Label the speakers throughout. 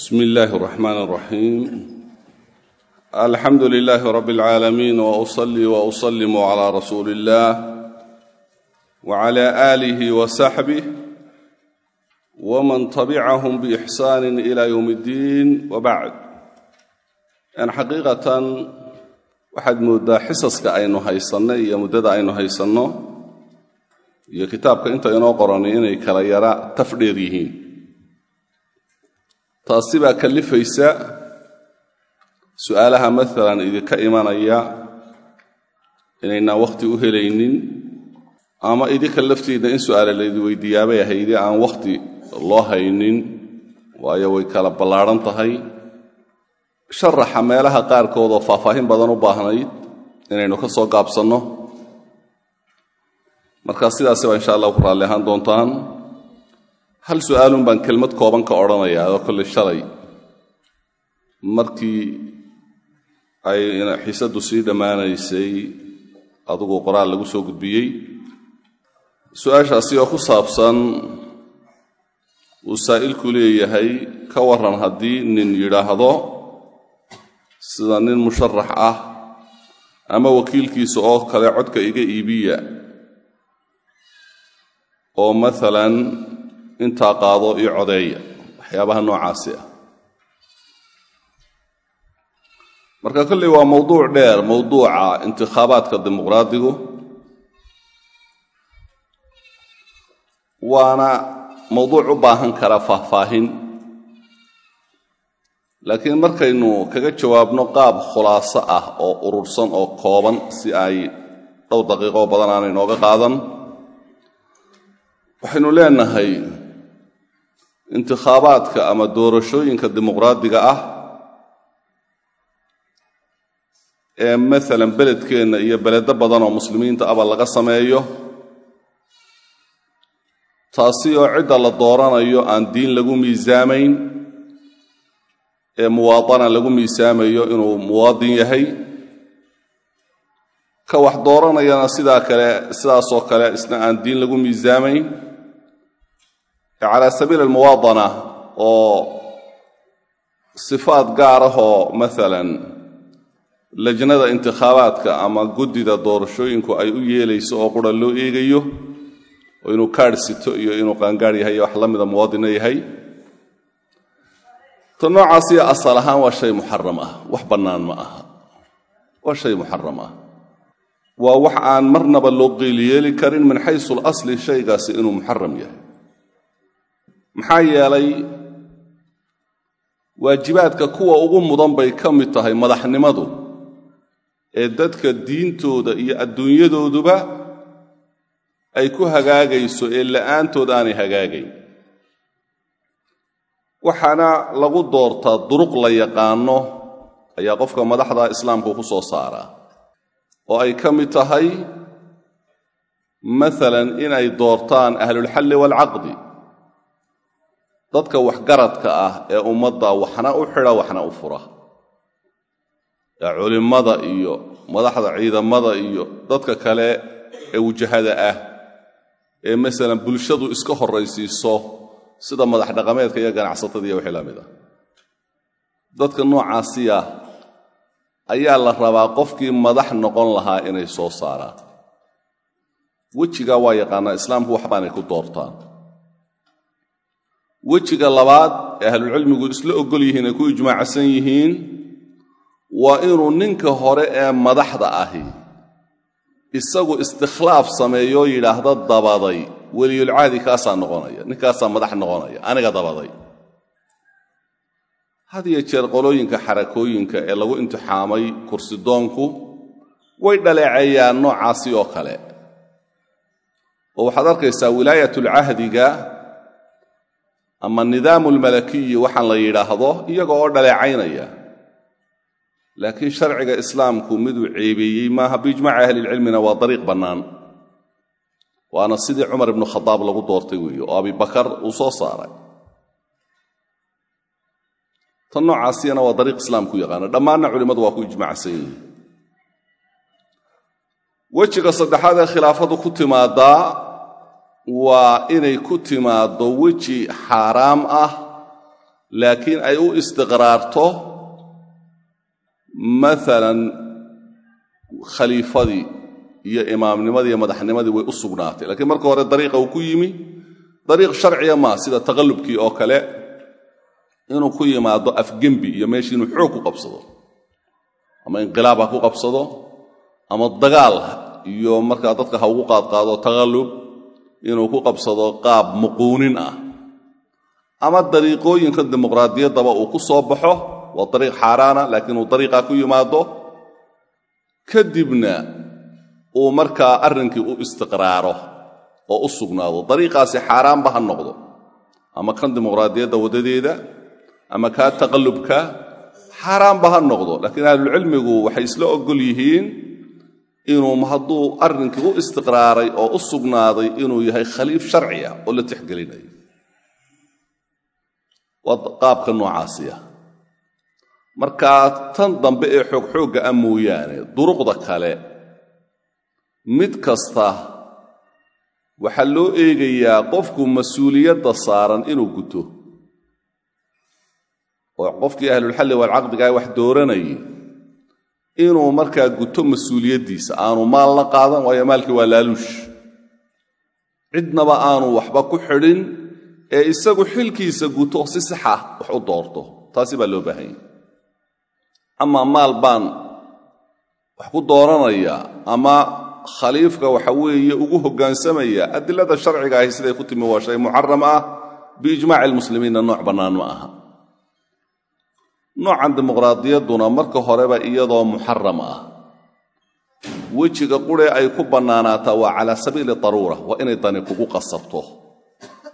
Speaker 1: bismi illaahi raxmaan raxiim alxamdu lilaahi rabi alcaalamiin wa usalli wa usalimu calaa rasuuli illaah wacalaa aalihi wa saxbih waman tabicahum biixsaanin ilaa yowmi iddiin wa bacd n xaqiiqatan waxaad moodaa xisaska aynu haysanno iyo muddada aynu haysanno iyo kitaabka inta inoo qorani inay kala yara tafdheer yihiin taasi baa kallifaysa su'aalaha maalan idinka imanaya inaynaan wakhti u helaynin ama idinka laftiinna in su'aale laydi weydiiyaabay ahayde aan wakhti loo haynin waayo way kala ballaadhan tahay. Sharaxa meelaha qaarkood oo faahfaahin badan u baahnayd inaynu ka soo gaabsanno. Markaa sidaasi baa insha allah ku raalli ahaan doontaan hal su'aalun baan kelmad kooban ka odhanayaa oo kolley shalay. Markii ay xiisaddu sii dhammaanaysay adigu qoraal lagu soo gudbiyey su'aashaasi oo ku saabsan uu saa'ilku leeyahay ka warran haddii nin yidhaahdo sida nin musharax ah ama wakiilkiisa oo kale codka iga iibiya oo maalan intaa qaado iyo codeeya waxyaabaha noocaasi ah. Marka kolley waa mowduuc dheer mowduuca intikhaabaadka dimuqraadigu waana mowduuc u baahan kara faahfaahin. Laakiin markaynu kaga jawaabno qaab khulaaso ah oo urursan oo kooban si ay dhowr daqiiqoo badan aanay nooga qaadan waxaynu leenahay intikhaabaadka ama doorashooyinka dimuqraadiga ah ee maalan beledkeenna iyo beledo badan oo muslimiinta aba laga sameeyo taasi oo cidda la dooranayo aan diin lagu miisaamayn ee muwaadana lagu miisaamayo inuu muwaadin yahay. Ka wax dooranayana sidaa kale sidaasoo kale isna aan diin lagu miisaamayn calaa sabiili almuwaadana oo sifaad gaar ah oo maalan lajnada intikhaabaadka ama guddida doorashooyinku ay u yeelayso oo qura loo eegayo oo inuu kaadh sito iyo inuu qaangaar yahay iyo wax la mida yahay ta noocaasiyo asal ahaan waa shay muxaram ah wax bannaan ma aha waa shay muxaram ah waa wax aan marnaba loo qiiliyeeli karin min xaysu alasli shaygaasi inuu muxaram yahay maxaa yeelay waajibaadka kuwa ugu mudan bay ka mid tahay madaxnimadu ee dadka diintooda iyo adduunyadooduba ay ku hagaagayso ee la'aantood aanay hagaagayn. Waxaana lagu doortaa duruq la yaqaano ayaa qofka madaxda islaamku ku soo saaraa oo ay ka mid tahay maalan inay doortaan ahlulxalli waalcaqdi dadka waxgaradka ah ee ummadda waxna u xidha waxna u fura. Ee culimmada iyo madaxda ciidamada iyo dadka kale ee wujahada ah ee masalan bulshadu iska horraysiiso sida madax dhaqameedka iyo ganacsatada iyo wixii la mid ah. Dadka noocaasiya ayaa la rabaa qofkii madax noqon lahaa inay soo saaraan. Wejigaa waa yaqaanaa islaamku waxbaanay ku doortaan wejiga labaad ee ahlulcilmigu isla oggol yihiin ay ku ijmaacsan yihiin waa inuu ninka hore ee madaxda ahi isagu istikhlaaf sameeyoo yidhaahda dabaday. Weliyulcaadi kaasaa noqonaya ninkaasaa madax noqonaya aniga dabaday. Had iyo jeer qolooyinka xarakooyinka ee lagu imtixaamay kursidoonku way dhaleeceeyaan noocaasi oo kale. Oo waxaad arkaysaa wilaayatulcahdiga ama nidaamulmalakiyi waxaan la yidhaahdo iyaga oo dhaleecaynaya. Laakiin sharciga islaamku miduu ceebeeyey maaha biijmaaci ahlilcilmina waa dariiq bannaan. Waana sidii cumar ibnu khadaab lagu doortay weeye oo abibakar uu soo saaray. Tan noocaasiyana waa dariiq islaamku yaqaana dhammaanna culimmadu waa ku ijmaacsan yihiin. Wejiga saddexaad ee khilaafadu ku timaadaa waa inay ku timaaddo weji xaaraam ah laakiin ay u istiqraarto maalan khaliifadii iyo imaamnimadii iyo madaxnimadii way u sugnaatay. Lakiin marka hore dariiqa uu ku yimi dariiq sharciya maa sida taqallubkii oo kale inuu ku yimaado afgembi iyo meeshii inuu xoog ku qabsado ama inqilaab ha ku qabsado ama dagaal iyo markaa dadka ha ugu qaadqaado taqallub inuu ku qabsado qaab muquunin ah. Ama dariiqooyinka dimuqraadiyaddaba uu ku soo baxo waa dariiq xaaraana laakiin uu dariiqaa ku yimaado kadibna uu markaa arrinkii u istiqraaro oo u sugnaado. Dariiqaasi xaaraanba ha noqdo. Ama kan dimuqraadiyadda waddadeeda ama kaa taqallubka xaaraanba ha noqdo. Laakiin ahlulcilmigu waxay isla oggol yihiin inuu hadduu arrinkii u istiqraaray oo u sugnaaday inuu yahay khaliif sharciya oo la tixgelinayo. Waa qaabka noocaasiya. Markaa tan dambe ee xoogxoogga ah mooyaane duruqda kale mid kasta waxaa loo eegayaa qofku mas'uuliyadda saaran inuu guto. Oo qofkii ahlulxalli waalcaqdigaa wax dooranayay inuu markaa guto mas'uuliyaddiisa aanu maalna qaadan waayo maalkii waa laaluush. Cidnaba aanu waxba ku xidhin ee isagu xilkiisa guto si saxa wax u doorto. Taasi baa loo baahanya ama maal baan wax ku dooranayaa ama khaliifka waxa weeye ugu hoggaansamaya adilada sharciga ahi siday ku timi waa shay muxaram ah biijmaaci almuslimiinna nooc bannaan ma aha noocan dimuqraadiyadduna marka horeba iyadoo muxaram ah. Wejiga qure ay ku bannaanaataa waa calaa sabiili daruura waa inay dani kugu qasabto.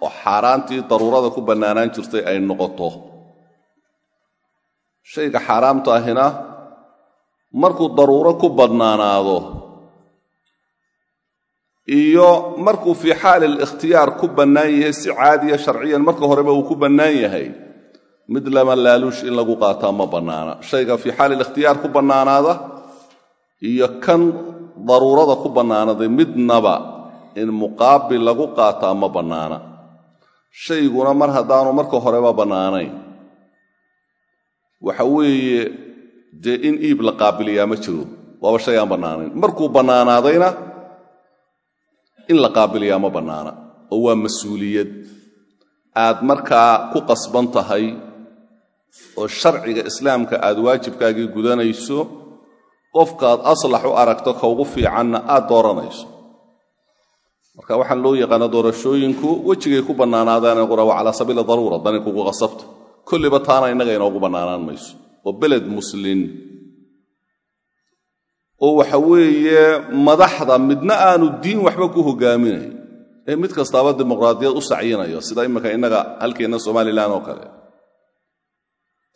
Speaker 1: Oo xaaraantii daruurada ku bannaanaan jirtay ay noqoto. Shayga xaaraamta ahina markuu daruuro ku bannaanaado iyo markuu fii xaali likhtiyaar ku bannaan yahay si caadiya sharciyan marka horeba uu ku bannaan yahay mid lama laaluush in lagu qaataa ma bannaana. Shayga fii xaali likhtiyaar ku bannaanaada iyo kan daruurada ku bannaanaday midnaba in muqaabil lagu qaataa ma bannaana. Shayguna mar haddaanu marka horeba bannaanayn. Waxa weeye dee in iib la qaabiliyaa ma jiro. Waaba shay aan bannaanayn markuu bannaanaadayna in la qaabiliyaa ma bannaana. Oo waa mas'uuliyad. Aad markaa ku qasban tahay oo sharciga islaamka aad waajibkaagii gudanayso qofkaad aslax u aragto ka fiicanna aad dooranayso. Marka waxaan loo yaqaana doorashooyinku wejigay ku bannaanaadaan qura waa calaa sabiili daruura dani kugu qasabto. Kolliba taana innaga inoogu bannaanaan mayso oo beled muslin. Oo waxa weeye madaxda midna aanu diin waxba ku hogaaminayn ee mid kastaaba dimuqraadiyad u sacyinayo sida imminka innaga halkeenna somalilan oo kale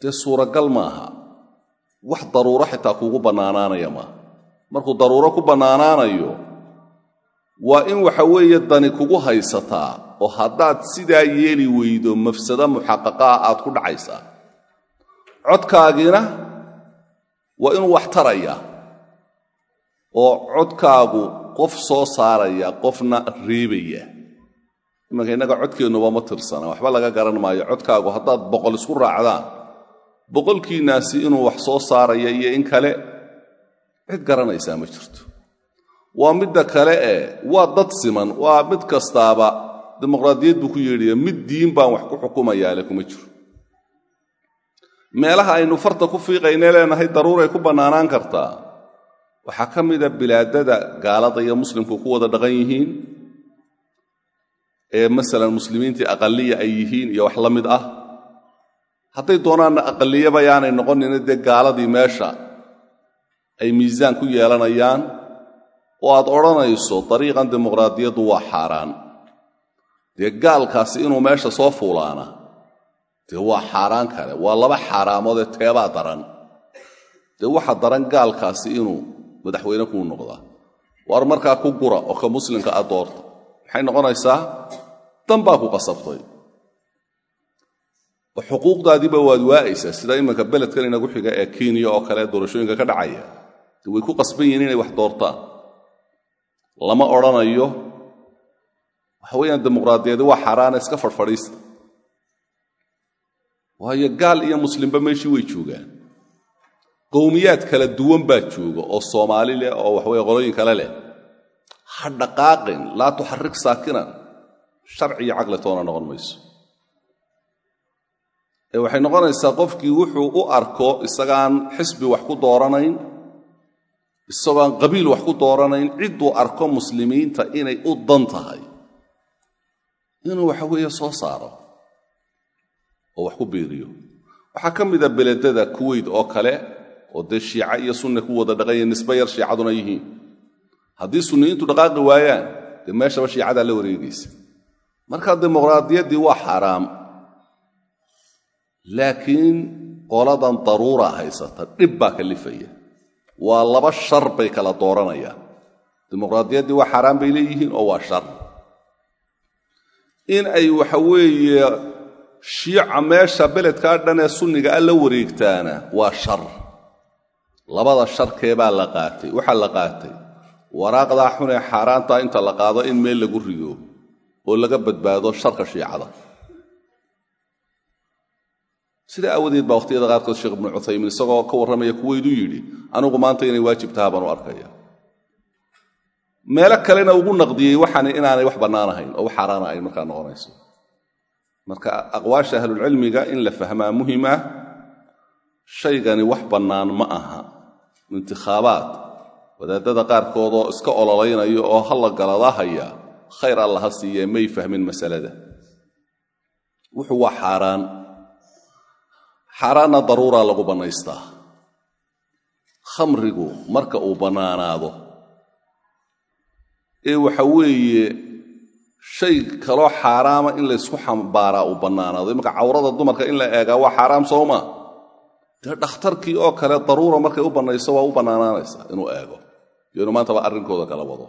Speaker 1: dee suuragal maaha. Wax daruuro xitaa kuugu bannaanaanaya maaha. Markuu daruuro ku bannaanaanayo waa in waxa weeye dani kugu haysataa oo haddaad sidaa yeeli weydo mafsado muxaqaqaa aad ku dhacaysaa. Codkaagiina waa inuu wax taraya oo codkaagu qof soo saaraya qofna reebaya. Imanka innaga codkeennuba ma tirsana waxba laga garan maayo. Codkaagu haddaad boqol isku raacdaan boqolkiinnaasi inuu wax soo saaraya iyo in kale cid garanaysaa ma jirto. Waa midda kale ee waa dad siman waa mid kastaaba dimuqraadiyad buu ku yeedhaya mid diin baan wax ku xukumayaale kuma jiro. Meelaha aynu farta ku fiiqaynay leenahay daruuray ku bannaanaan kartaa. Waxaa ka mida bilaadada gaalada iyo muslimku ku wada dhaqan yihiin ee masalan muslimiintii aqaliya ay yihiin iyo wax la mid ah hadday doonaanna aqaliyaba yaanay noqonina dee gaaladii meesha ay miisaan ku yeelanayaan oo aad odhanayso dariiqan dimuqraadiyaddu waa xaaraan. Dee gaalkaasi inuu meesha soo fuulaana dee waa xaaraan kale waa laba xaaraamoodee teebaa daran. Dee waxa daran gaalkaasi inuu madaxweyne kuu noqdaa waar markaa ku gura oo ka muslimka a doorta maxay noqonaysaa? Dan baa ku qasabtay xuquuqdaadiiba waad waa'aysaa sida iminka beledkan inagu xiga ee kenya oo kale doorashooyinka ka dhacaya way ku qasban yihiin inay wax doortaan lama odhanayo. Waxa weeyaan dimuqraadiyadi waa xaaraana iska fadhfadhiista waayo gaal iyo muslimba meeshii way joogaan. Qowmiyaad kala duwan baa jooga oo soomaali leh oo waxaweye qolooyin kale leh. Ha dhaqaaqin laa tuxarik saakinan sharci iyo caqli toona noqon mayso waxay noqonaysaa qofkii wuxuu u arko isagaan xisbi wax ku dooranayn isagoon qabiil wax ku dooranayn cidduu arko muslimiinta inay u dan tahay. Inuu waxa weeye soo saaro oo wax ku biiriyo. Waxaa ka mida beledada kuweyt oo kale oo dee shiica iyo sunna ku wada dhaqanya nisbe yar shiicaduna yihiin. Haddii sunniyiintu dhaqaaqi waayaan dee meeshaba shiicadaa la wareegaysa. Marka dimuqraadiyaddii waa xaaraam laakiin qoladan daruura haysata dhib baa kalifaya waa laba shar bay kala dooranayaan. Dimuqraadiyaddii waa xaaraan bay leeyihiin oo waa shar. In ay waxa weeye shiica meesha beledkaa dhan ee sunniga a la wareegtaana waa shar. Labada sharkeebaa la qaatay. Waxaa la qaatay waraaqdaa xun ee xaaraantaa inta la qaado in meel lagu rido oo laga badbaado sharka shiicada sidaa aawadeed baa wakhtiyada qaarkood sheekh ibnu cuthaymiin isagoo ka warramaya kuweyduu yidhi anigu maanta inay waajib taha baan u arkaya. Meelo kalena ugu naqdiyey waxaani inaanay wax bannaanahayn oo wax xaaraana ay markaa noqonayso. Marka aqwaasha ahlulcilmiga in la fahmaa muhiim ah shaygani wax bannaan ma aha. Intikhaabaad wadaadada qaarkood oo iska ololaynaya oo halla galadahaya khayr alla ha siiyee may fahmin masalada. Wuxuu waa xaaraan xaaraanna daruuraa lagu bannaystaa. Khamrigu marka uu bannaanaado ee waxa weeye shay kaloo xaaraama in laysku xambaaraa uu bannaanaado. Imanka cawrada dumarka in la eegaa waa xaaraam sooma. Dee dhakhtarkii oo kale daruura markay u bannayso waa u bannaanaanaysaa inuu eego. Iyo inuu maantaba arrinkooda kala wado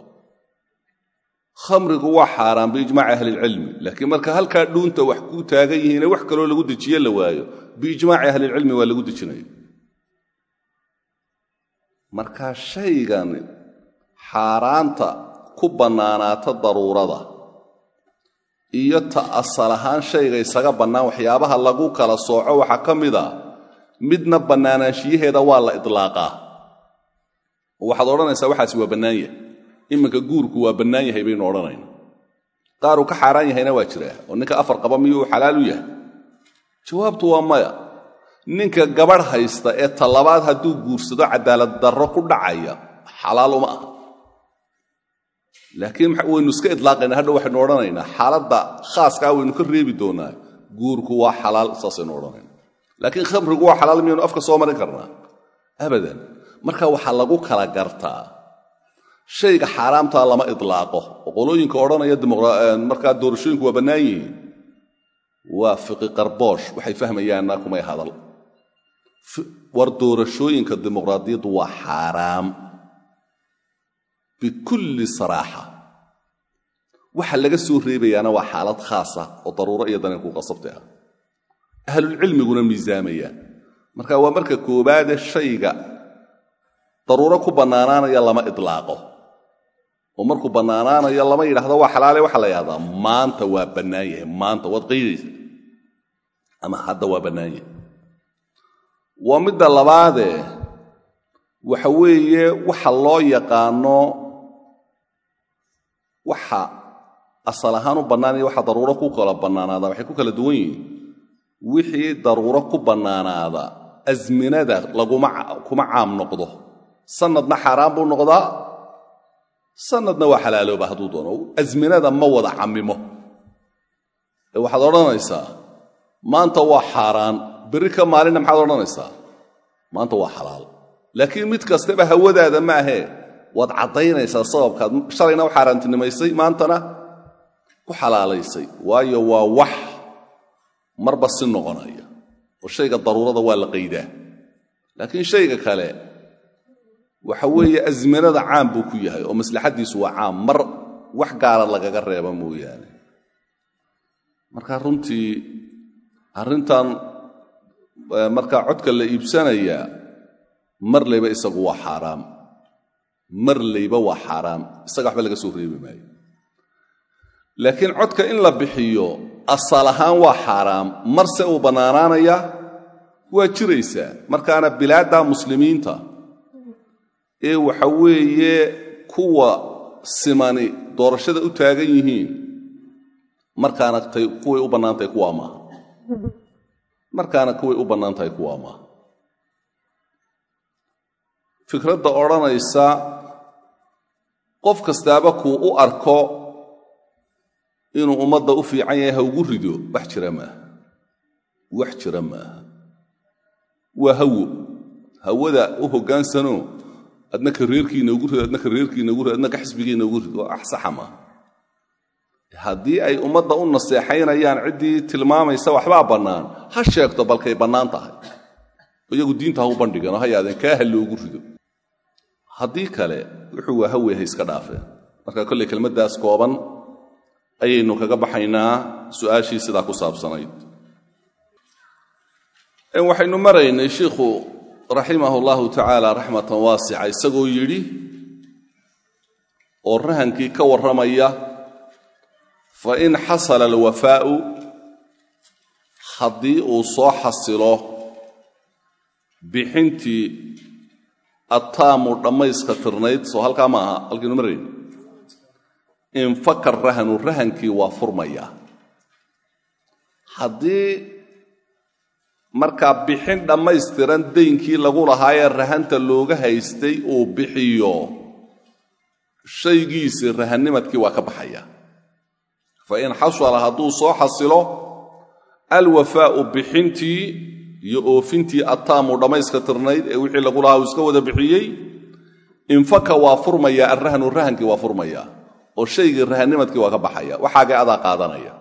Speaker 1: khamrigu waa xaaraan biijmaaci ahlilcilmi laakiin marka halkaa dhuunta wax ku taagan yihiine wax kaloo lagu dejiye la waayo biijmaaci ahlilcilmi waa lagu dejinaya marka shaygan xaaraanta ku bannaanaata daruurada iyo ta asal ahaan shayga isaga bannaan waxyaabaha lagu kala sooco waxaa ka mid a midna bannaanaanshiyaheeda waa la idlaaqaa. Waxaad odhanaysaa waxaasi waa bannaan yahay iminka guurku waa bannaan yahay baynu odhanayna qaaruu ka xaaraan yahayna waa jiraa oo ninka afar qaba miyuu u yahay? Jawaabtu waa maya. Ninka gabadh haysta ee talabaad hadduu guursado cadaalad darro ku dhacaya xalaal uma aha. Laakiin waynu iska idlaaqaynaa hadha waxaynu odhanaynaa. Xaaladda khaaskaa waynu ka reebi doonaa. Guurku waa xalaal saasaynu odhanayna laakiin khamrigu waa xalaal miyaynu afka soo marin karnaa? Abadan. Marka waxaa lagu kala gartaa shayga xaaraamtaa lama idlaaqo. Oo qolooyinka odhanaya markaa doorashooyinku waa bannaan yihiin waa fiqi qarboosh waxay fahmayaanna kumay hadal. War doorashooyinka dimuqraadiyaddu waa xaaraam. Bikulli saraaxa. Waxa laga soo reebayaana waa xaalad khaasa oo daruuro iyo daneenku qasabta ah. Ahlulcilmiguna miisaamayaan marka waa marka koobaade shayga daruuro ku bannaanaanaya lama idlaaqo oo markuu bannaanaanayo lama yidhahdo waa xalaale waxaa la yidhahdaa maanta waa bannaan yahay maanta waad qaydaysa ama hadda waa bannaan yahay. Waa midda labaadee waxa weeye waxa loo yaqaano waxa asal ahaan u bannaanaya waxa daruuro ku kala bannaanaada waxay ku kala duwan yihiin. Wixii daruuro ku bannaanaada asminada laguma kuma caam noqdo. Sanadna xaaraan buu noqdaa sanadna waa xalaalooba hadduu doono asminada ma wada camimo ee waxaad odhanaysaa maanta waa xaaraan berri ka maalinna maxaad odhanaysaa? Maanta waa xalaal. Laakiin mid kastaba hawadaada ma ahee waad caddaynaysaa sababkaad shalayna u xaaraantinimaysay maantana? Ku xalaalaysay waayo waa wax marba si noqonaya oo shayga daruurada waa la qaydaa. Laakiin shayga kale waxa weeye asminada caam buu ku yahay oo maslaxaddiisu waa caam. Mar wax gaara lagaga reeba mooyaane. Marka runtii arrintan markaa codka la iibsanayaa marlayba isagu waa xaaraam. Marlayba waa xaaraam. Isaga waxba laga soo reebi maayo. Laakiin codka in la bixiyo asal ahaan waa xaaraam. Marse uu bannaanaanaya waa jiraysaa. Markaana bilaadda muslimiinta ee waxa weeye kuwa simani doorashada u taagan yihiin markaana kuway u bannaan tahay kuwaa maaha markaana kuway u bannaan tahay kuwaa maaha fikradda odhanaysa qof kastaaba kuu u arko inuu ummadda u fiican yahay ha ugu rido wax jira maaha wax jira maaha waa hawo. Hawada u hoggaansanoo adna ka reerkiina ugu rid adna ka reerkiina ugu rid adna ka xisbigiina rid waa axsaxa maaha haddii ay ummadda u naseexaynayaan ciddii tilmaamaysa waxbaa bannaan. Ha sheegto balkay bannaan tahay. Iyagu diinta ha u bandhigeen oo ha yaadeen kaa ha loogu rido. Haddii kale wuxuu waa hawey ha iska dhaafeen marka kolley kelmaddaas kooban ayaynu kaga baxaynaa su'aashii sidaa ku saabsanayd. Waxaynu maraynay shiikhu raximah allahu tacaala raxmatan waasica isagoo yidhi oo rahankii ka warramaya fa in xasala alwafaa'u haddii uu soo xasilo bixintii attaamu dhammayska tirnayd soo halkaa ma aha halkiinu marayn infaka rahanu rahankii waa furmaya. Haddii markaa bixin dhammaystiran daynkii lagu lahaayee rahanta looga haystay uu bixiyo shaygiisii rahannimadkii waa ka baxaya. Fa in xasala hadduu soo xasilo alwafaa'u bixintii iyo oofintii attaamu dhammayska tirnayd ee wixii lagu lahaa uu iska wada bixiyey infaka waa furmaya alrahnu rahankii waa furmaya oo shaygii rahannimadkii waa ka baxaya. Waxaagay adaa qaadanaya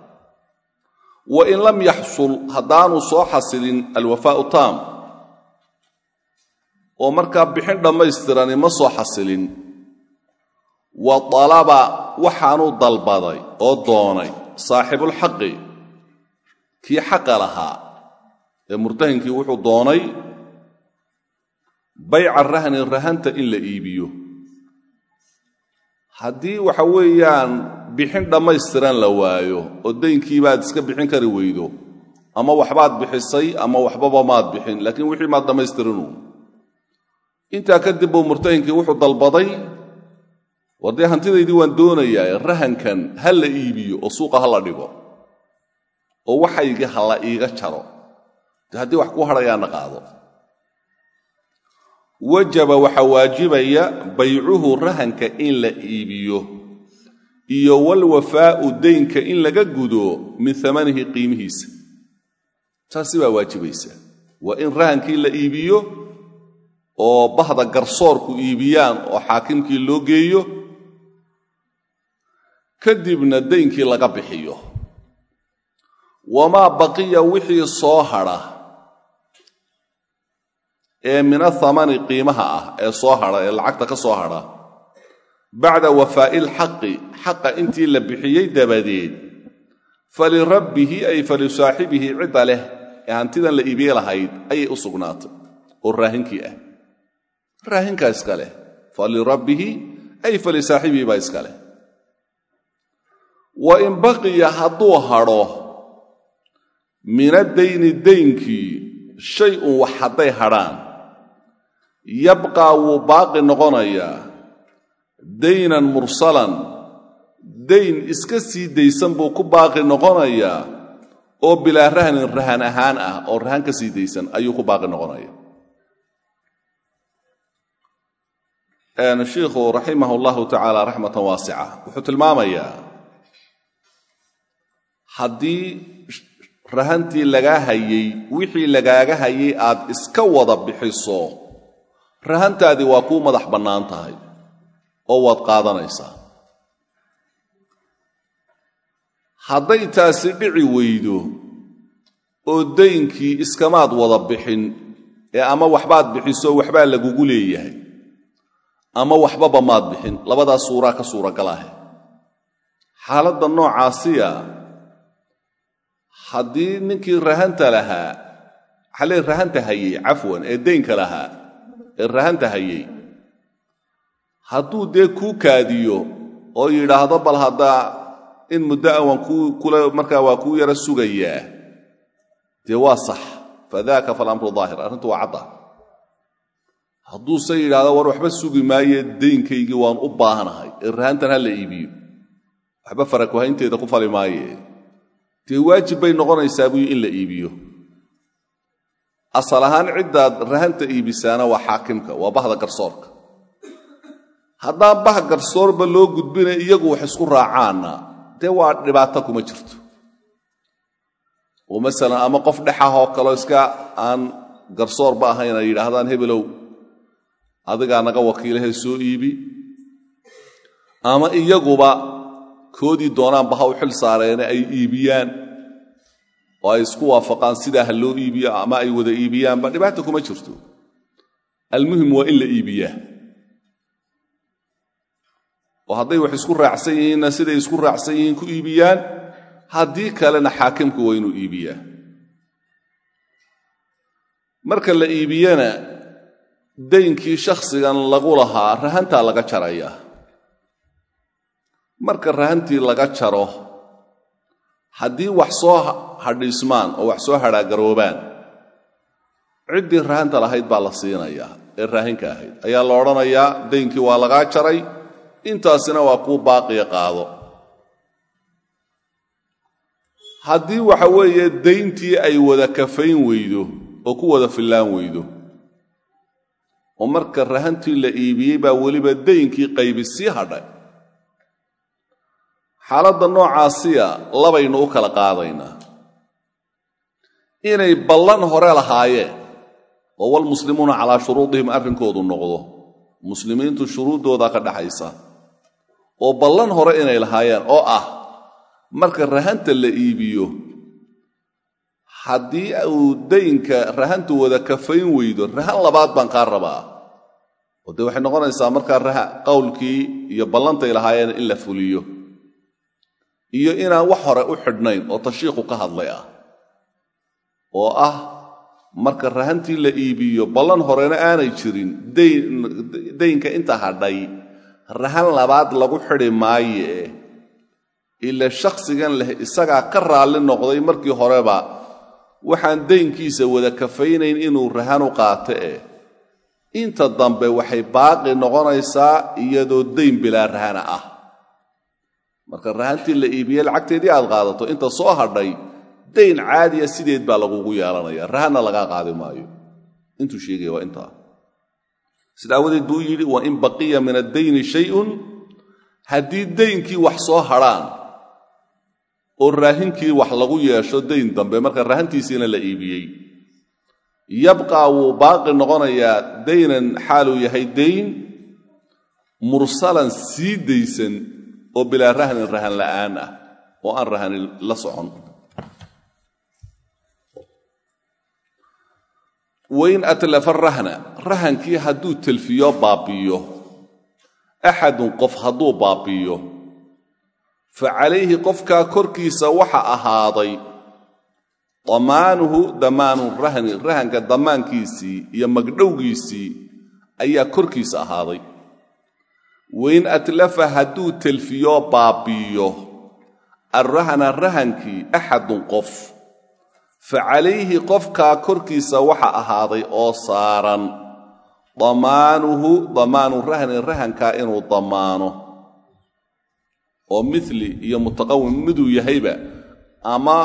Speaker 1: wa in lam yaxsul haddaanu soo xasilin alwafaa'u taam. Oo markaa bixin dhammaystirani ma soo xasilin. Wa dalaba waxaanuu dalbaday oo doonay saaxibulxaqi kii xaqa lahaa ee murtahinkii wuxuu doonay bayca rahni rahanta in la iibiyo haddii waxa weeyaan bixin dhammaystiran la waayo oo daynkii baad iska bixin kari weydo ama waxbaad bixisay ama waxbaba maad bixin laakiin wixii maad dhammaystirinu. Intaa kadib buu murtahinkii wuxuu dalbaday war dee hantidaydii waan doonayaa rahankan ha la iibiyo oo suuqa ha la dhigo oo waxaygii ha la iiga jaro. Dee haddii wax ku hadhayaana qaado wajaba waxaa waajibaya baycuhu rahanka in la iibiyo iyo walwafaa'u daynka in laga gudo min amanihi qiimihiisa. Taasi baa waajibaysa. Waa in rahankii la iibiyo oo bahda garsoorku iibiyaan oo xaakimkii loo geeyo kadibna daynkii laga bixiyo. Wamaa baqiya wixii soo hadha ee min athamani qiimaha ah ee soo hadha ee lacagta ka soo hadha bacda wafaa'i lxaqi xaqa intii la bixiyey dabadeed falirabbihi ay falisaaxibihi cidda leh ee hantidan la iibiye lahayd ayay u sugnaatay oo raahinkii ah. Raahinkaa iska leh falirabbihi ay falisaaxibihi baa iska leh. Wa in baqiya hadduu hadho minadayni daynkii shay un wax hadday hadhaan yabqaa wuu baaqi noqonayaa daynan mursalan. Dayn iska sii daysan buu ku baaqi noqonayaa oo bilaa rahnin rahan ahaan ah oo rahan ka sii daysan ayuu ku baaqi noqonaya. Shiikhu raximah allahu tacaala raxmatan waasica wuxuu tilmaamayaa haddii rahantii lagaa hayey wixii lagaaga hayay aad iska wada bixiso rahantaadii waa kuu madax bannaan tahay oo waad qaadanaysaa. Hadday taasi dhici weydo oo daynkii iskamaad wada bixin ee ama waxbaad bixiso waxbaa lagugu leeyahay. Ama waxbaba maad bixin labadaas suuraa ka suuragal ah xaaladda noocaasiya haddii ninkii rahanta lahaa xalee rahanta hayey cafwan ee daynka lahaa ee rahanta hayey hadduu dee kuu kaadiyo oo yidhaahdo bal haddaa in muddo a waan markaa waa kuu yaro sugayaa dee waa sax. Fadaaka falamru daahir. Arrintu waa cadda. Hadduuse yidhahdo war waxba sugi maaye daynkaygii waan u baahanahay. Ee rahantan ha la iibiyo. Waxba farakuhaynteeda ku fali maaye. Dee waajib bay noqonaysaa buyi in la iibiyo asal ahaan ciddaad rahanta iibisaana waa xaakimka waa bahda garsoorka. Haddaan bah garsoorba loo gudbina iyagu wax isku raacaanna dee waa dhibaato kuma jirto. Oo masalan ama qof dhexah oo kaleo iska aan garsoorba ahayn ay yidhaahdaan hebelow adigaa naga wakiilahee soo iibi. Ama iyaguba koodii doonaanba ha u xil saareene ay iibiyaan oo ay isku waafaqaan sidaa ha loo iibiyo ama ay wada iibiyaanba dhibaata kuma jirto. Almuhim waa in la iibiyaa. Oo hadday wax isku raacsan yihiinna siday isku raacsan yihiin ku iibiyaan haddii kalena xaakimku waa inuu iibiyaa. Marka la iibiyana daynkii shakhsigan lagu lahaa rahantaa laga jarayaa marka rahantii laga jaro haddii wax soo hadhiismaan oo wax soo hadhaagaroobaan ciddii rahanta lahayd baa la siinayaa ee raahinka ahayd. Ayaa la odhanayaa daynkii waa lagaa jaray intaasina waa kuu baaqiya qaado. Haddii waxa weeye dayntii ay wada kafayn weydo oo ku wada fillaan weydo oo marka rahantii la iibiyey baa weliba daynkii qaybi sii hadhay. Xaaladda noocaasiya labaynu u kala qaadaynaa inay ballan hore lahaayeen oo walmuslimuuna calaa shuruudihim arrinkoodu noqdo. Muslimiintu shuruuddooda ka dhaxaysa. Oo ballan hore inay lahaayeen oo ah marka rahanta la iibiyo haddii uu daynka rahantu wada kafayn weydo rahan labaad baan kaa rabaa. Oo dee waxay noqonaysaa markaa qowlkii iyo ballantay lahaayeen in la fuliyo. Iyo inaan wax hore u xidhnayn oo tashiiqu ka hadlay ah oo ah marka rahantii la iibiyo ballan horena aanay jirin. Daynka inta hadhay rahan labaad lagu xidhi maaye. Ila shakhsigan leh isagaa ka raalli noqday markii horeba waxaan daynkiisa wada kafaynayn inuu rahan u qaato eh inta dambe waxay baaqi noqonaysaa iyadoo dayn bilaa rahana ah. Marka rahantii la iibiye lacagteedii aad qaadato inta soo hadhay dayn caadiya sideed baa lagugu yeelanaya rahanna lagaa qaadi maayo. Intuu sheegaya waa intaa. Sida aawadeed buu yidhi wa in baqiya min addayni shayun. Haddii daynkii wax soo hadhaan oo raahinkii wax lagu yeesho dayn dambe marka rahantiisiina la iibiyey yabqaa wuu baaqi noqonayaa daynan xaaluu yahay dayn mursalan sii daysan oo bilaa rahnin rahan la'aan ah oo aan rahanin la socon wain atlafa rahna. Rahankii hadduu telfiyo baabi'iyo axadun qof hadduu baabi'iyo fa calayhi qofkaa korkiisa waxa ahaaday. Damaanuhu damaanu rahni rahanka damaankiisii iyo magdhowgiisii ayaa korkiisa ahaaday. Wain atlafa hadduu telfiyo baabi'iyo arrahna rahankii axadun qof fa calayhi qofkaa korkiisa waxa ahaaday oo saaran damaanuhu damaanu rahni rahankaa inuu damaano. Oo mili iyo mutaqawim miduu yahayba ama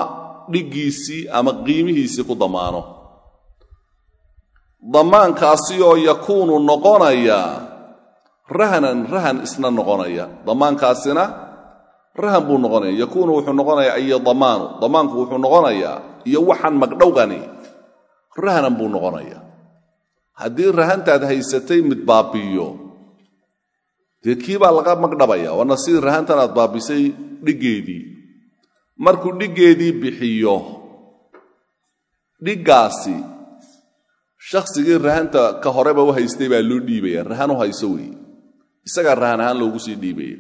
Speaker 1: dhiggiisii ama qiimihiisii ku damaano. Damaankaasi oo yakuunu noqonaya rahnan rahan isna noqonaya. Damaankaasina rahan buu noqonaya yakuunu wuxuu noqonayaa ayo damaanu. Damaanku wuxuu noqonayaa iyo waxaan magdhowgani rahanan buu noqonaya haddii rahantaad haysatay mid baabi'iyo dee kii baa laga magdhabaya waana sidii rahantan aad baabisay dhiggeedii. Markuu dhiggeedii bixiyo dhiggaasi shakhsigii rahanta ka horeba u haystay baa loo dhiibaya rahan u hayso weeye. Isagaa rahan ahaan loogu sii dhiibaya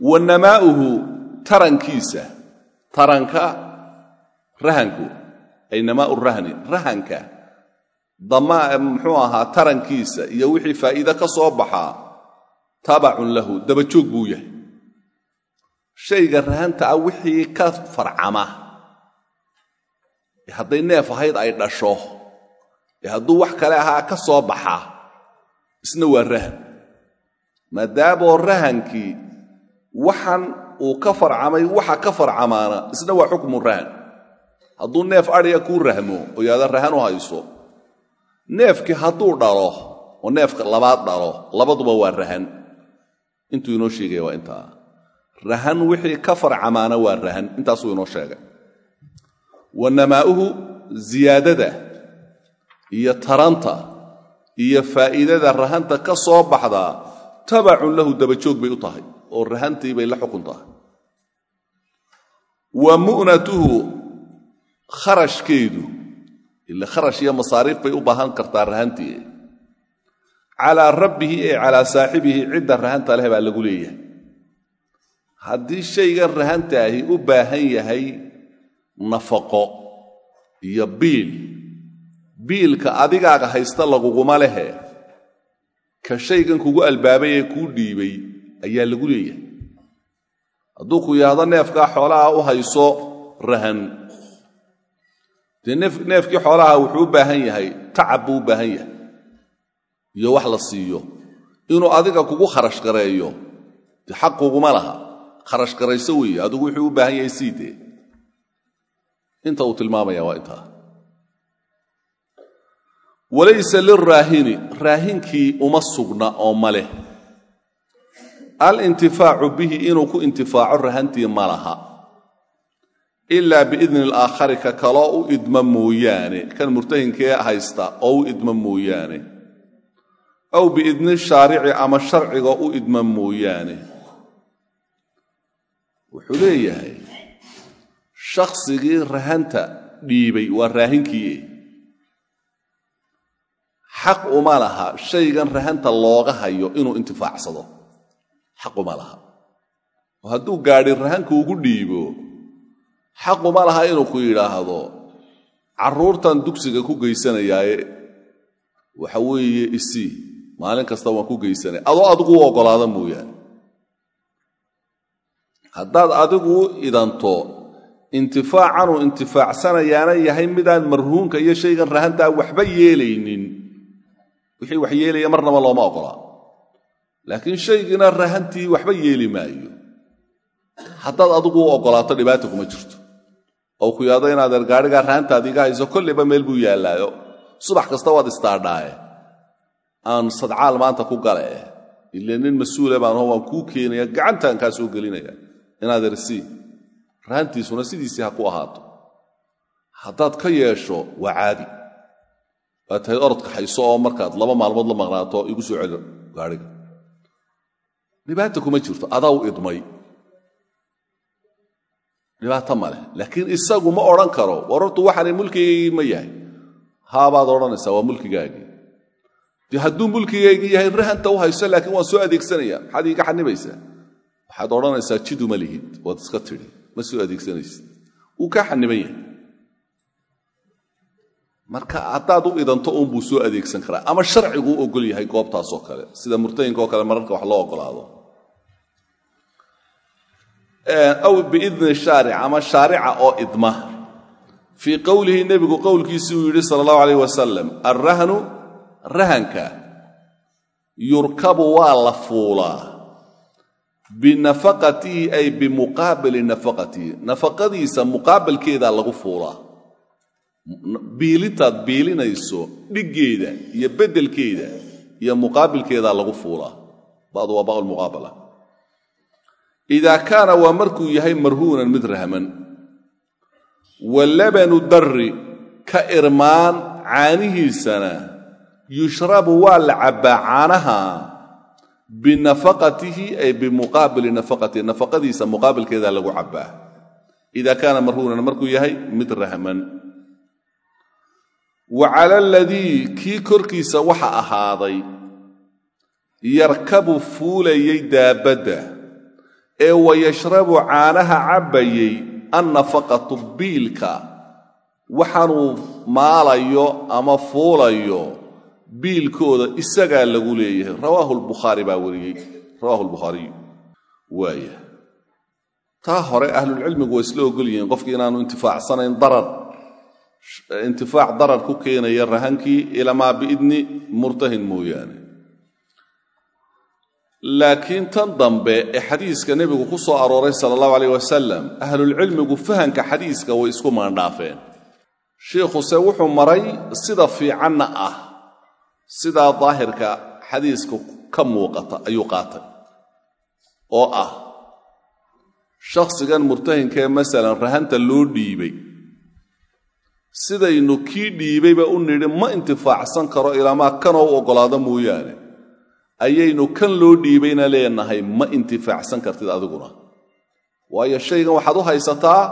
Speaker 1: wa namaa'uhu tarankiisa taranka rahanku ay namaa'u rahni rahanka damaa muxuu ahaa tarankiisa iyo wixii faa'iide ka soo baxaa taabacun lahu dabajoog buu yahay. Shayga rahanta ah wixii ka farcama. Ee hadday neef ahayd ay dhasho. Ee hadduu wax kale ahaa ka soo baxa isna waa rahan. Maadaamoo rahankii waxan uu ka farcamay waxa ka farcamaana isna waa xukmu rahan hadduu neef adhiga kuu rahmo oo yaada rahan u hayso neefkii hadduu dhalo oo neefka labaad dhalo labaduba waa rahan. Intuu inoo sheegaya waa intaa. Rahan wixii ka farcamaana waa rahan intaasuu inoo sheegay. Wa ziyaadada iyo taranta iyo faa'iidada rahanta ka soo baxdaa tabacun lahu dabajoog bay u tahay oo rahantii bay la xukun tahay wa mu'natuhu kharashkeedu ila kharash iyo masaariif bay u baahan kartaa rahantii. Calaa rabbihi ee calaa saaxibihi cidda rahanta leh baa lagu leeyahay. Haddii shaygan rahantaahi u baahan yahay nafaqo iyo biil biilka adigaaga haysta laguguma lehe ka shaygan kugu albaabay ee kuu dhiibay ayaa lagu leeyahay hadduu ku yidhaahdo neefkaa xoolaha u hayso rahan. Dee neefkii xoolaha wuxuu u baahan yahay tacab buu u baahan yahay. Iyo wax la siiyo. Inuu adiga kugu kharash gareeyo. Xaq kuguma laha. Kharash garayso weeye adigu wuxuu u baahan yahay sii dee. Inta uu tilmaamaya waa intaa. Walaysa liraahini raahinkii uma sugna oo ma leh alintifaacu bihi inuu ku intifaaco rahantii ma laha. Ilaa biidni alaakhari ka kaloo u idma mooyaane. Kan murtahinkee haysta oo u idma mooyaane. Aw biidni shaarici ama sharciga u idma mooyaane. Wuxuu leeyahay shakhsigii rahanta dhiibay waa raahinkii xaq uma laha shaygan rahanta looga hayo inuu intifaacsado xaq uma laha. Oo hadduu gaadhi rahanka ugu dhiibo xaq uma laha inuu ku yidhaahdo carruurtan dugsiga ku geysanayaaye. Waxa weeye isii maalin kasta waan ku geysanaya adoo adigu u oggolaada mooyaane. Haddaad adigu u idanto intifaacanuu intifaacsanayaana yahay midaan marhuunka iyo shaygan rahantaa waxba yeelaynin. Wixii wax yeelaya marnaba looma oggolaa laakiin shaygiina rahantii waxba yeeli maayo. Haddaad adigu u oggolaato dhibaata kuma jirto. Oo ku yaado inaad ergaadhigaa rahantaadi hayso kollayba meel buu yaallaayo subax kasta waad istaadhaaye. Aan sadcaal maanta ku gale ile nin mas'uule baanho waan kuu keenaya gacantaan kaa soo gelinaya. Inaad ersii rahantiisuna sidiisii ha ku ahaato. Haddaad ka yeesho waa caadi. Waad tahay orodka hayso oo markaad laba maalmood la maqnaato igu soo celo gaadhiga dhibaata kuma jirto adaa u idmay. Dhibaato ma leh. Laakiin isagu ma odhan karo war hortu waxaanay mulkigaygii ma yahay. Haabaad odhanaysaa waa mulkigaagii. Dee hadduu mulkigaygii yahay rahanta u hayso laakiin waan soo adeegsanaya. Maxaad iiga xanibaysaa waxaad odhanaysaa jiduma lihid. Waad iska tidhi ma soo adeegsanaysid. Wuu kaa xaniban yahay. Marka haddaad u idanto uunbuu soo adeegsan karaa. Ama sharciguu ogol yahay goobtaasoo kale sida murtayinka oo kale mararka wax loo ogolaado aw biidni shaaric ama shaarica oo idma. Fii qowlihi nebigu qowlkiisii uu yidhi sala allahu alayh wasalam alrahnu rahanka yurkabu waa la fuulaa. Binafaqatihi ay bimuqaabili nafaqatihi nafaqadiisa muqaabalkeedaa lagu fuulaa. Biilintaad biilinayso dhiggeeda iyo beddelkeeda iyo muqaabilkeedaa lagu fuulaa. Badu waa ba'u lmuqaabala idaa kaana waa markuu yahay marhuunan mid rahman wa labanu darri ka irmaan caanihiisana yushrabu waa la cabbaa caanaha binafaqatihi ay bimuqaabili nafaqatihi nafaqadiisa muqaabilkeedaa lagu cabbaa idaa kaana marhuunan markuu yahay mid rahman wa cala aladii kii korkiisa waxa ahaaday yarkabu fuulayay daabadda ee wayashrabu caanaha cabbayey annafaqatu biilka waxaanuu maalayo ama fuulayo biilkooda isagaa lagu leeyahay. Rawaahu lbukhaari baa wariyey. Rawaahu lbukhaariyu waaya taa hore ahlulcilmigu waa isla ogol yihiin qofkii inaanu intifaacsanayn darar. Intifaac darar ku keenaya rahankii ilamaa biidni murtahin mooyaane laakiin tan dambe ee xadiiska nebigu ku soo arooray sala allahu alayh wasalam ahlulcilmigu fahanka xadiiska way isku maandhaafeen. Shiikhuse wuxuu maray sida fiicanna ah sidaa daahirka xadiiska ka muuqata ayuu qaatay oo ah shakhsigan murtahinkaee masalan rahanta loo dhiibay. Sidaynu kii dhiibayba u nidhi ma intifaacsan karo ilaamaa kanoo u oggolaado mooyaane ayaynu kan loo dhiibayna leenahay ma intifaacsan kartid adiguna. Waayo shaygan waxaad u haysataa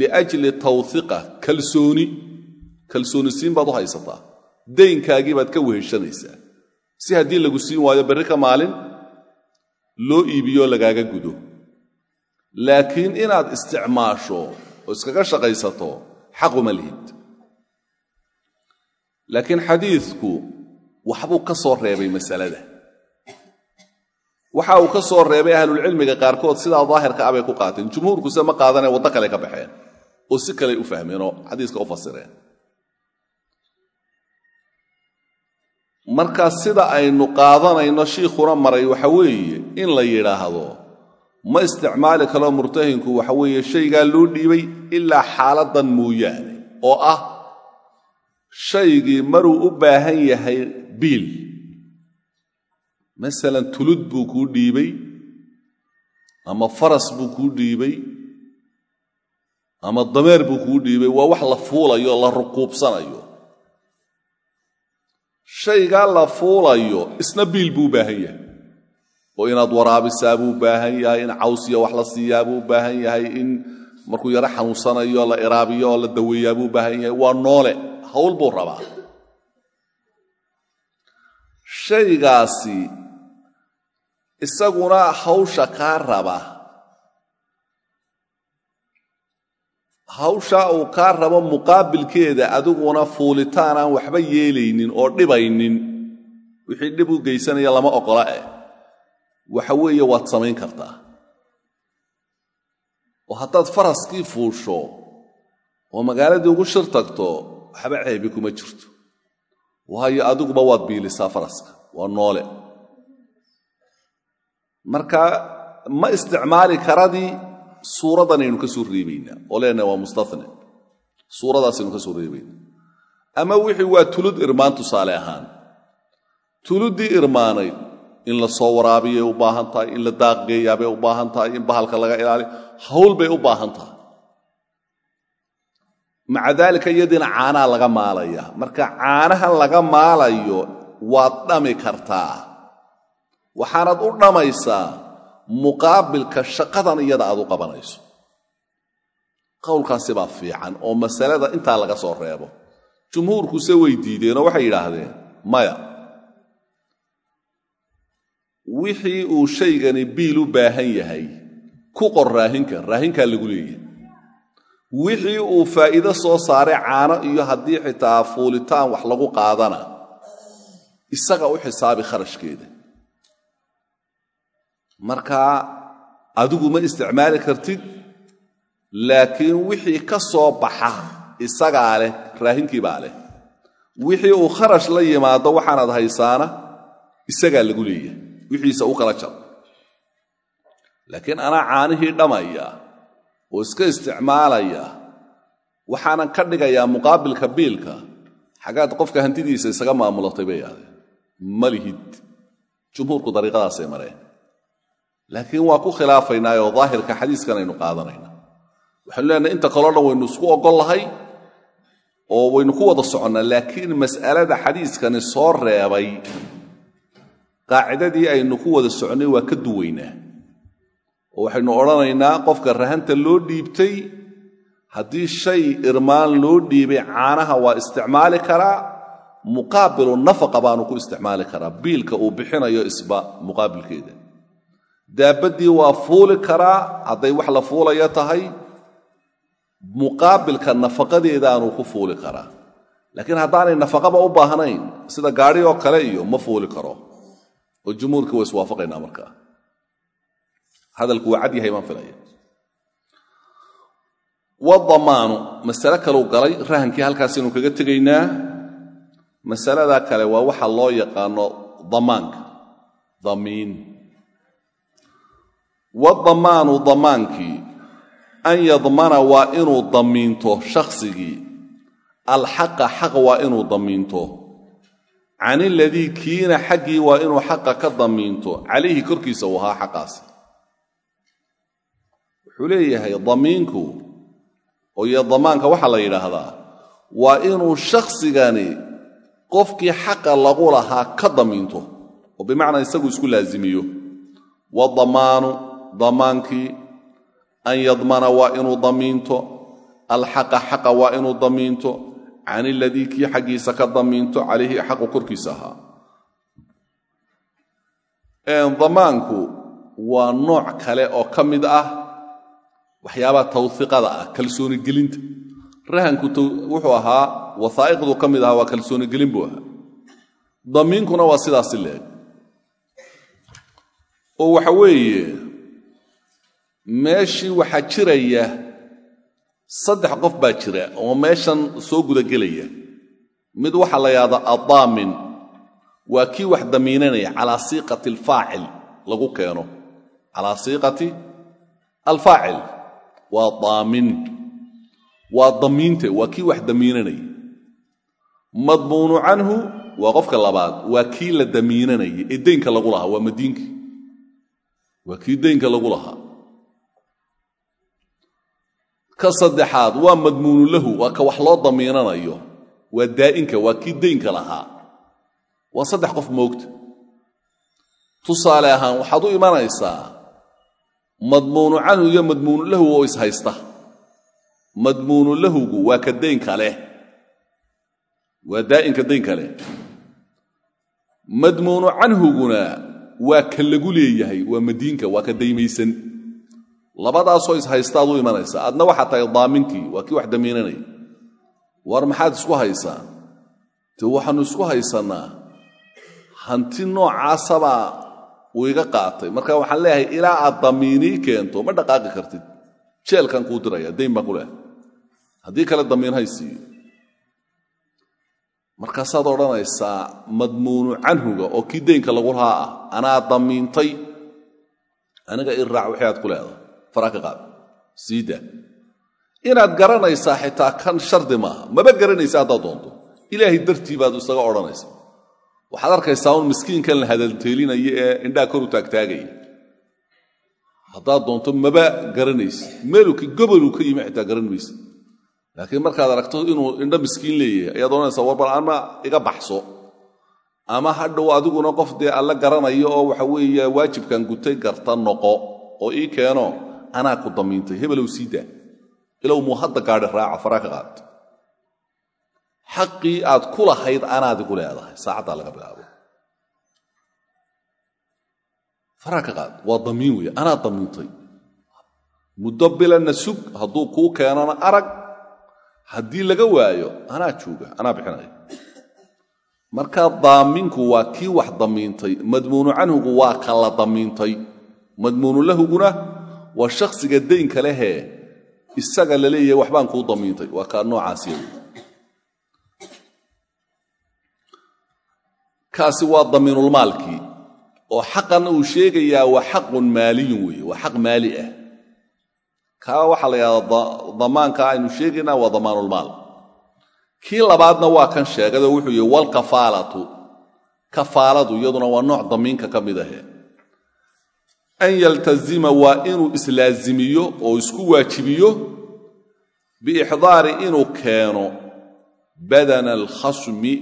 Speaker 1: liajli tawhiqa kalsooni. Kalsoonisiin baad u haysataa. Daynkaagii baad ka weheshanaysaa si haddii lagu siin waayo berri ka maalin loo iibiyoo lagaaga gudo. Laakiin inaad isticmaasho oo iskaga shaqaysato xaquma lihid. Laakiin xadiidku waxbuu ka soo reebay masalada. Waxa uu ka soo reebay ahlulcilmiga qaarkood sidaa daahirka ah bay ku qaateen. Jumhuurkuse ma qaadanee waddo kale ka baxeen. Oo si kaley u fahmeen oo xadiiska u fasireen. Markaa sida aynu qaadanayno shiikhuna maray waxa weeye in la yidhaahdo ma isticmaali karo murtahinku waxa weeye shaygaa loo dhiibay ilaa xaaladdan mooyaane. Oo ah shaygii maruu u baahan yahay biil. Masalan tulud buu kuu dhiibay ama faras buu kuu dhiibay ama dameer buu kuu dhiibay. Waa wax la fuulayo la rukuubsanayo shaygaa la fuulayo isna biil buu baahan yahay. Oo inaad waraabisaa buu baahan yahay in cawsiya wax la siiyaa buu baahan yahay in markuu yaro xanuunsanayo la iraabiyo oo la daweeyaa buu baahan yahay. Waa noole hawl buu rabaa shaygaasi isaguna hawsha kaa raba. Hawshaa uu kaa rabo muqaabilkeeda adiguna fuulitaan aan waxba yeelaynin oo dhibaynin. Wixii dhib u geysanaya lama oqola eh. Waxa weeye waad samayn kartaa. Oo haddaad faraskii fuusho oo magaaladii ugu shir tagto waxba ceebi kuma jirto waayo adiguba waad biilisaa faraska? Waa noole. Marka ma isticmaali karadii suuraddanaynu ka soo reebaynaa oo leenaha waa mustane suuradaasaynu ka soo reebaynaa ama wixii waa tulud irmaan tusaale ahaan. Tuluddii irmaanayd in la soo waraabiyay u baahan tahay in la daaqgeeyaabay u baahan tahay in bahalka laga ilaaliyo hawl bay u baahan tahay maca daalika iyadiina caanaa laga maalaya. Marka caanaha laga maalayo waad dhami kartaa. Waxaanad u dhammaysaa muqaabilka shaqadan iyada aad u qabanayso. Qowlkaasi baa fiican oo masalada intaa laga soo reebo. Jumhuurkuse way diideenoo waxay yidhaahdeen maya wixii uu shaygani biil u baahan yahay ku qor raahinka. Raahinkaa lagu leeyahay wixii uu faa'iido soo saaray caano iyo haddii xitaa fuulitaan wax lagu qaadana isaga u xisaabi kharashkeeda. Markaa adigu ma isticmaali kartid laakiin wixii ka soo baxa isagaa leh raahinkii baa leh. Wixii uu kharash la yimaado waxaanaad haysaana isagaa lagu leeyahay wixiisa u kala jar laakiin anaa caanihii dhamaya oo iska isticmaalaya waxaanan ka dhigayaa muqaabilka biilka xaggaad qofka hantidiisa isaga maamulatay bay ahdeen ma lihid jumhuurku dariiqadaasay mareen. Laakiin waa ku khilaafaynaa oo daahirka xadiiskan aynu qaadanayna. Waxaynu leenahay inta kaloo dhan waynu isku oggol lahay oo waynu ku wada soconnaa laakiin mas'alada xadiiskani soo reebay qaacidadii aynu ku wada socnay waa ka duwaynaa oo waxaynu odhanaynaa qofka rahanta loo dhiibtay haddii shay irmaan loo dhiibay caanaha waa isticmaali karaa muqaabilu nafaqa baanu ku isticmaali karaa biilka uu bixinayo isba muqaabilkeeda. Daabaddii waa fuuli karaa hadday wax la fuulaya tahay muqaabilka nafaqadeedaanuu ku fuuli karaa. Laakiin haddaanay nafaqaba u baahnayn sida gaadhi oo kale iyo ma fuuli karo. Oo jumhuurkii waa iswaafaqaynaa markaa hadalku waa cad yahay baan filaya wadamaanu masale kaleu galay rahankii halkaasaynu kaga tegaynaa. Masaladaa kale waa waxa loo yaqaano damaanka. Damiin. Wadamaanu damaankii an yadmana waa inuu damiinto shaksigii alxaqa xaq waa inuu damiinto. Can iladii kiina xaggii waa inuu xaqa ka damiinto. Calayhi korkiisa uu ahaa xaqaasi wuxuu leeyahay damiinku oo iyo damaanka waxaa la yidhaahdaa waa inuu shaksigani qofkii xaqa lagu lahaa ka damiinto oo bimacnaa isagu isku laazimiyo. Wadamaanu damaankii an yadmana waa inuu damiinto alxaqa xaqa waa inuu damiinto can iladii kii xaggiisa ka damiinto calayhi xaqu korkiisa ahaa. Damaanku waa nooc kale oo ka mid ah waxyaabaha tawhiiqada ah kalsooni gelinta. Rahanku wuxuu ahaa wasaa'iqdu ka mid ahaa waa kalsooni gelin buu ahaa. Damiinkuna waa sidaasi leeg. Oo waxa weeye meeshii waxaa jiraya saddex qof baa jira oo meeshan soo gudagelaya mid waxaa la yidhahdaa addaamin. Waa kii wax damiinanaya calaa siiqati alfaacil lagu keeno. Calaa siiqati alfaacil waa daamin. Waa damiinte waa kii wax damiinanaya madmuunu canhu waa qofka labaad. Waa kii la damiinanaya ee deynka lagu lahaa waa madiinkii waa kii deynka lagu lahaa. Ka saddexaad waa madmuunu lahu waa ka wax loo damiinanayo. Waa daa'inka waa kii deynka lahaa. Waa saddex qof moogta. Tusaale ahaan waxaad u imanaysaa madmuunu canhu iyo madmuunu lahu oo ishaysta madmuunu lahugu waa ka deynka leh waa daa'inka deynka leh madmuunu canhuguna waa ka lagu leeyahay waa madiinka waa ka daymaysan. Labadaasoo ishaystaad u imanaysaa adna waxaa tahay daaminkii waa kii wax damiinanaya war maxaad isku haysaa? Te waxaannu isku haysannaa hanti noocaasabaa uu iga qaatay. Marka waxaan leeyahay ilaa aad damiinii keento ma dhaqaaqi kartid. Jeelkan kuu diraya dayn baan ku leehay haddii kale damiin hay siiyo markaasaad odhanaysaa madmuunu canhuga oo kii deynka lagu lahaa ah anaa damiintay? Aniga i raac wixii aad ku leedahay. Faraa ka qaad siida inaad garanaysaa xitaa kan shardi maaha. Maba garanaysa haddaad doonto. Ilaahay dartii baad isaga odhanaysa waxaad arkaysaa un miskiinkan la hadalteelinaya ee indhaa kor u taagtaagaya haddaad doonto maba garanaysa meelu goboluu ka yimi xitaa garan maysa laakiin markaad aragto inuu indho miskiin leeyahay ayaad odhanaysaa warbal ama iga baxso. Ama hadhow adiguna qof dee alla garanayo oo waxa weeye waajibkan gutay garta noqo oo ii keeno anaa ku damiintay hebelow ilow muu hadda gaadhi raaca faraa ka qaad xaqii aad ku lahayd anaad igu leedahay. Saacaddaa laga bilaabo. Faraa ka qaad waa damiin weeye anaa damiintay. Muddo bilanna sug hadduu kuu keenana arag haddii laga waayo anaa jooga anaa bixinaya. Markaa daaminku waa kii wax damiintay. Madmuunu canhugu waa ka la damiintay. Madmuunu lahuguna waa shakhsiga daynka lehee. Isaga la leeyahay waxbaan kuu damiintay. Waa kaa noocaasiya kaasi waa damiinulmaalkii oo xaqan uu sheegayaa waa xaqun maaliyun weeye waa xaq maali ah. Kaa waxaa la yidhahdaa damaanka aynu sheegaynaa waa damaanulmaal. Kii labaadna waa kan sheegayoo wuxuu yihi walkafaalatu kafaaladu iyaduna waa nooc damiinka ka mid ahe an yaltazima waa inuu islaazimiyo oo isku waajibiyo biixdaari inuu keeno badana alkhasmi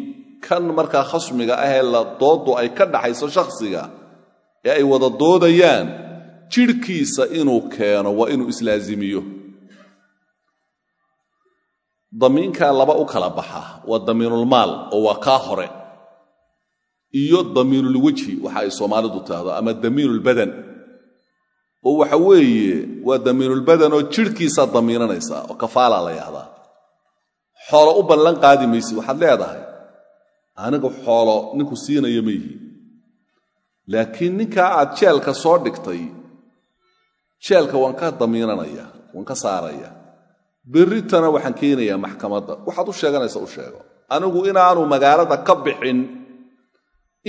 Speaker 1: kan markaa khasmiga ahee la dooddu ay ka dhaxayso shakhsiga ee ay wada doodayaan jidhkiisa inuu keeno waa inuu islaazimiyo. Damiinkaa laba u kala baxa waa damiinulmaal oo waa kaa hore. Iyo damiinulwejhi waxa ay soomaalidu tahdo ama damiinulbadan oo waxa weeye waa damiinulbadan oo jidhkiisaad damiinanaysaa oo kafaalaa la yahdaa. Xoolo u ballan qaadi maysi waxaad leedahay anigu xoolo ninku siinaya ma yihi. Laakiin ninkaa aad jeelka soo dhigtay jeelka waan ka damiinanaya waan ka saaraya. Berritana waxaan keenayaa maxkamadda. Waxaad u sheeganaysa u sheego. Anigu inaanu magaalada ka bixin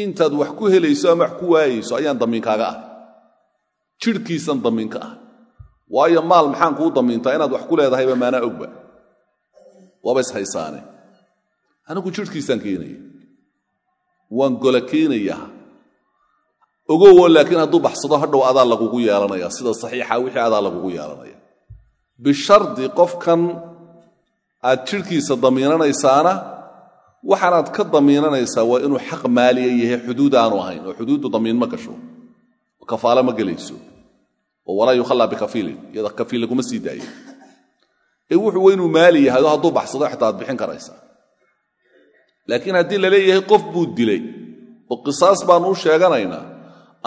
Speaker 1: intaad wax ku helayso ama wax ku waayayso ayaan damiinkaaga ah jidhkiisan damiinka ah waayo maal maxaan kuu damiintaa? Inaad wax ku leedahayba maanaa ogba. Waaba ishaysaane anigu jidhkiisaan keenaya waan gola keenayaa. Ogowo laakiin hadduu baxsado hadhow adaa lagugu yeelanaya sida saxiixa wixii adaa lagugu yeelanaya bishardi qofkan aad jidhkiisa damiinanaysaana waxaanaad ka damiinanaysaa waa inuu xaq maaliya yahay xuduud aanu ahayn. Oo xuduuddu damiin ma gasho. Oo kafaalo ma gelayso. Oo walaa yukhallaa bikafiilin iyada kafiil laguma sii daayo. Ee wuxuu waa maali yahay oo hadduu baxsado xitaa aad bixin karaysaa laakiin haddii la leeyahay qof buu dilay oo qisaas baanu u sheeganaynaa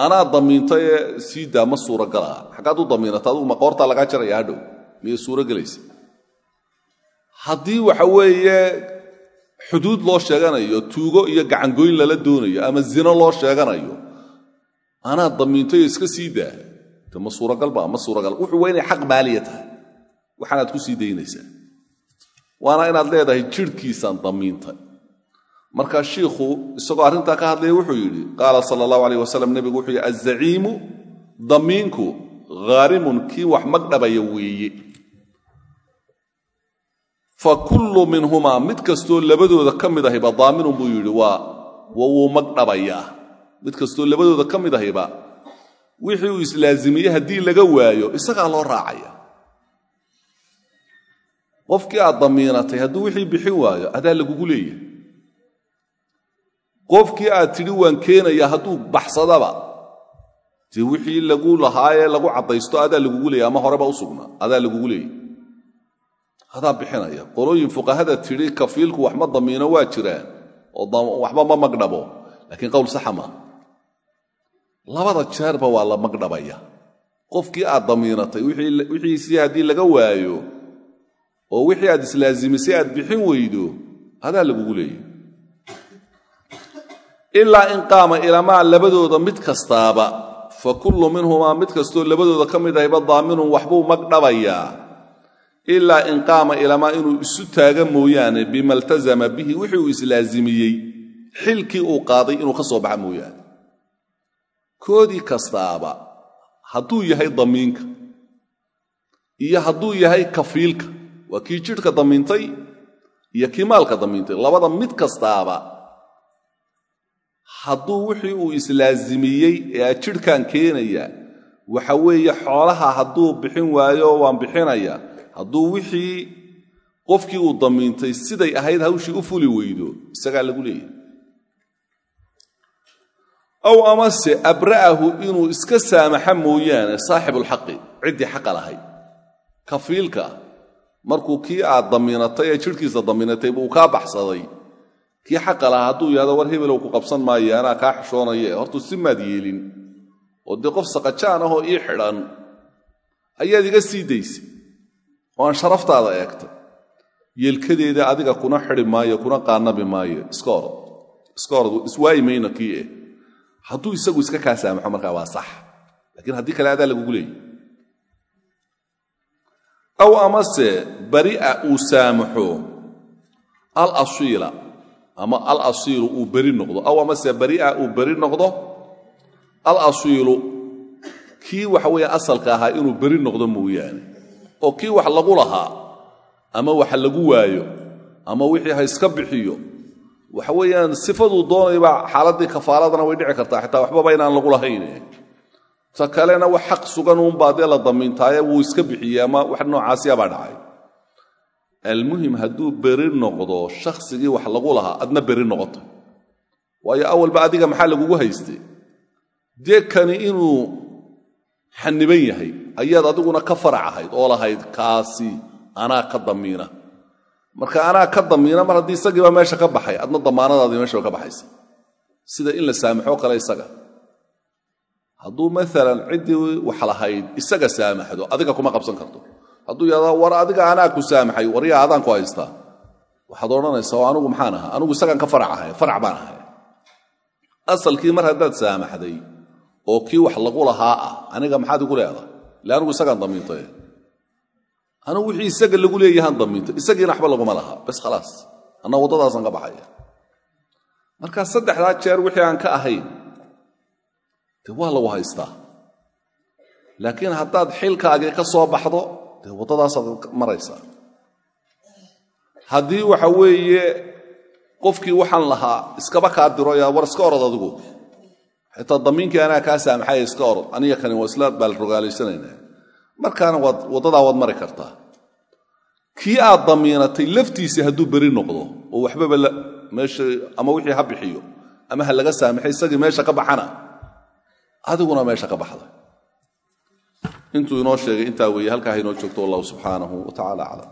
Speaker 1: anaa damiinta ee sii daa ma suuragalaha xaggaad u damiinata adugu maqoortaa lagaa jaraya hadhow miyay suurogelaysa haddii waxa weeye xuduud loo sheeganayo tuugo iyo gacangoyn lala doonayo ama zino loo sheeganayo anaa damiintayo iska sii daa de ma suuragalba ma suuragal wuxuu waa xaq maaliya tahay. Ku sii waana inaad leedahay jidhkiisaan damiintay markaa shiikhu isagoo arrintaa ka hadlaya wuxuu yidhi qaala sala allahu alayh wasalam nebigu wuxuu yidhi azaciimu damiinku haarimun kii wax magdhabaya weeye. Fa kullu minhumaa mid kastoo labadooda ka mid ahiba daaminun buu yidhi waa wa wuu magdhabayaa mid kastoo labadooda ka mid ahiba wixii uu islaazimiyey haddii laga waayo isagaa loo raacaya. Qofkii aad damiinatay hadduu wixii bixin waayo adaa lagugu leeyahay qofkii aad tidhi waan keenaya hadduu baxsadaba dee wixii lagu lahaayee lagu caddaysto adaa lagugu leeyay ama horeba u sugnaa adaa lagugu leeyay adaa bixinaya qolooyin fuqahada tidhi kafiilku wax ma damiino waa jiraan oo waxba ma magdhabo laakiin qowl saxa labada jeerba waa la magdhabaya. Qofkii aad damiinatay wixiisii haddii laga waayo oo wixii aad islaazimisay aad bixin weydo adaa lagugu leeyay ilaa in qaama ilamaa labadooda mid kastaaba. Fa kullu minhumaa mid kastoo labadooda ka mid ahayba daaminun waxbuu magdhabayaa ilaa in qaama ilamaa inuu isu taaga mooyaane bima iltazama bihi wixii uu islaazimiyey. Xilkii uu qaaday inuu ka soo baxa mooyaane. Koodii kastaaba hadduu yahay damiinka iyo hadduu yahay kafiilka waa kii jidhka damiintay iyo kii maalka damiintay. Labada mid kastaaba hadduu wixii uu islaazimiyey ee jidhkan keenaya waxa weeye xoolaha hadduu bixin waayo waan bixinaya hadduu wixii qofkii uu damiintay siday ahayd hawshii u fuli weydo isagaa lagu leeyahay. Aw amase abra'ahu inuu iska saamaxa mooyaane saaxibulxaqi ciddii xaqa lahayd kafiilka markuu kii aad damiinatay ee jidhkiisa damiinatay buu kaa baxsaday kii xaqa lahaa hadduu yahdo war hebelow ku qabsan maayo anaa kaa xishoonaye hortuu si maad yeelin oo dee qof saqajaan ahoo ii xidhan ayaad iga sii daysay oo aan sharaftaada eegtay yeelkadeeda adiga kuna xidi maayo kuna qaanabi maayo iska orod iska orod iswaayi mayno kii eh. Hadduu isagu iska kaa saamaxo markaa waa sax. Laakiin haddii kale adaa lagugu leeyay aw amase bari'a uu saamaxo al asiila ama al asiilu uu beri noqdo. Aw amase bari'a uu beri noqdo al asiilu kii waxa weeye asalka ahaa inuu beri noqdo mooyaane. Oo kii wax lagu lahaa ama wax lagu waayo ama wixii ha iska bixiyo waxa weeyaan sifaduu doonayba xaaladdii kafaaladana way dhici kartaa. Xitaa waxbaba inaan lagu lahayn ta kalena wax xaq sugan uunbaa la damiintaaye wuu iska bixiyey ama wax noocaasiyabaa dhacay almuhim hadduu beri noqdo shakhsigii wax lagu lahaa adna beri noqoto. Waayo awalba adiga maxaa lagugu haystay? Dee kani inuu xaniban yahay ayaad adiguna ka farac ahayd oo lahayd kaasi anaa ka damiina. Marka anaa ka damiina mar haddii isagiiba meesha ka baxay adna damaanadaadii meeshaba ka baxaysa. Sida in la saamaxo kale isaga. Hadduu maalan ciddii wax lahayd isaga saamaxdo adiga kuma qabsan karto hadduu yahdo war adiga anaa ku saamaxay waryaa adaan ku haystaa waxaad odhanaysaa oo anigu maxaan ahaa? Anigu isagaan ka farac farac baan ahay. Asalkii mar haddaad saamaxday oo kii wax lagu lahaa ah aniga maxaad igu leedahay? Ille anigu isagaan damiintay anugu wixii isaga lagu leeyahaan damiinto isagiina waxba laguma laha. Bes khalaas. Anna waddadaasaan ka baxaya. Markaa saddexdaa jeer wixii aan ka ahayn dee waa lagu haystaa. Laakiin haddaad xilkaagii ka soo baxdo dee waddadaasaad maraysaa. Haddii waxa weeye qofkii waxaan lahaa iskaba kaa diro yaa war iska orod adigu. Xitaa damiinkii anaa kaa saamaxaya iska orod? Aniga kani waa isla baalrogaalaysanayna markaana waad waddadaa waad mari kartaa. Kii aad damiinatay laftiisii hadduu beri noqdo oo waxbaba meesha ama wixii ha bixiyo ama ha laga saamaxay isagii meesha ka baxana? Adiguna meesha ka baxda intuu inoo sheegay intaa weeye halkaa ha inoo joogto wallahu subxaanahu wa tacala aclam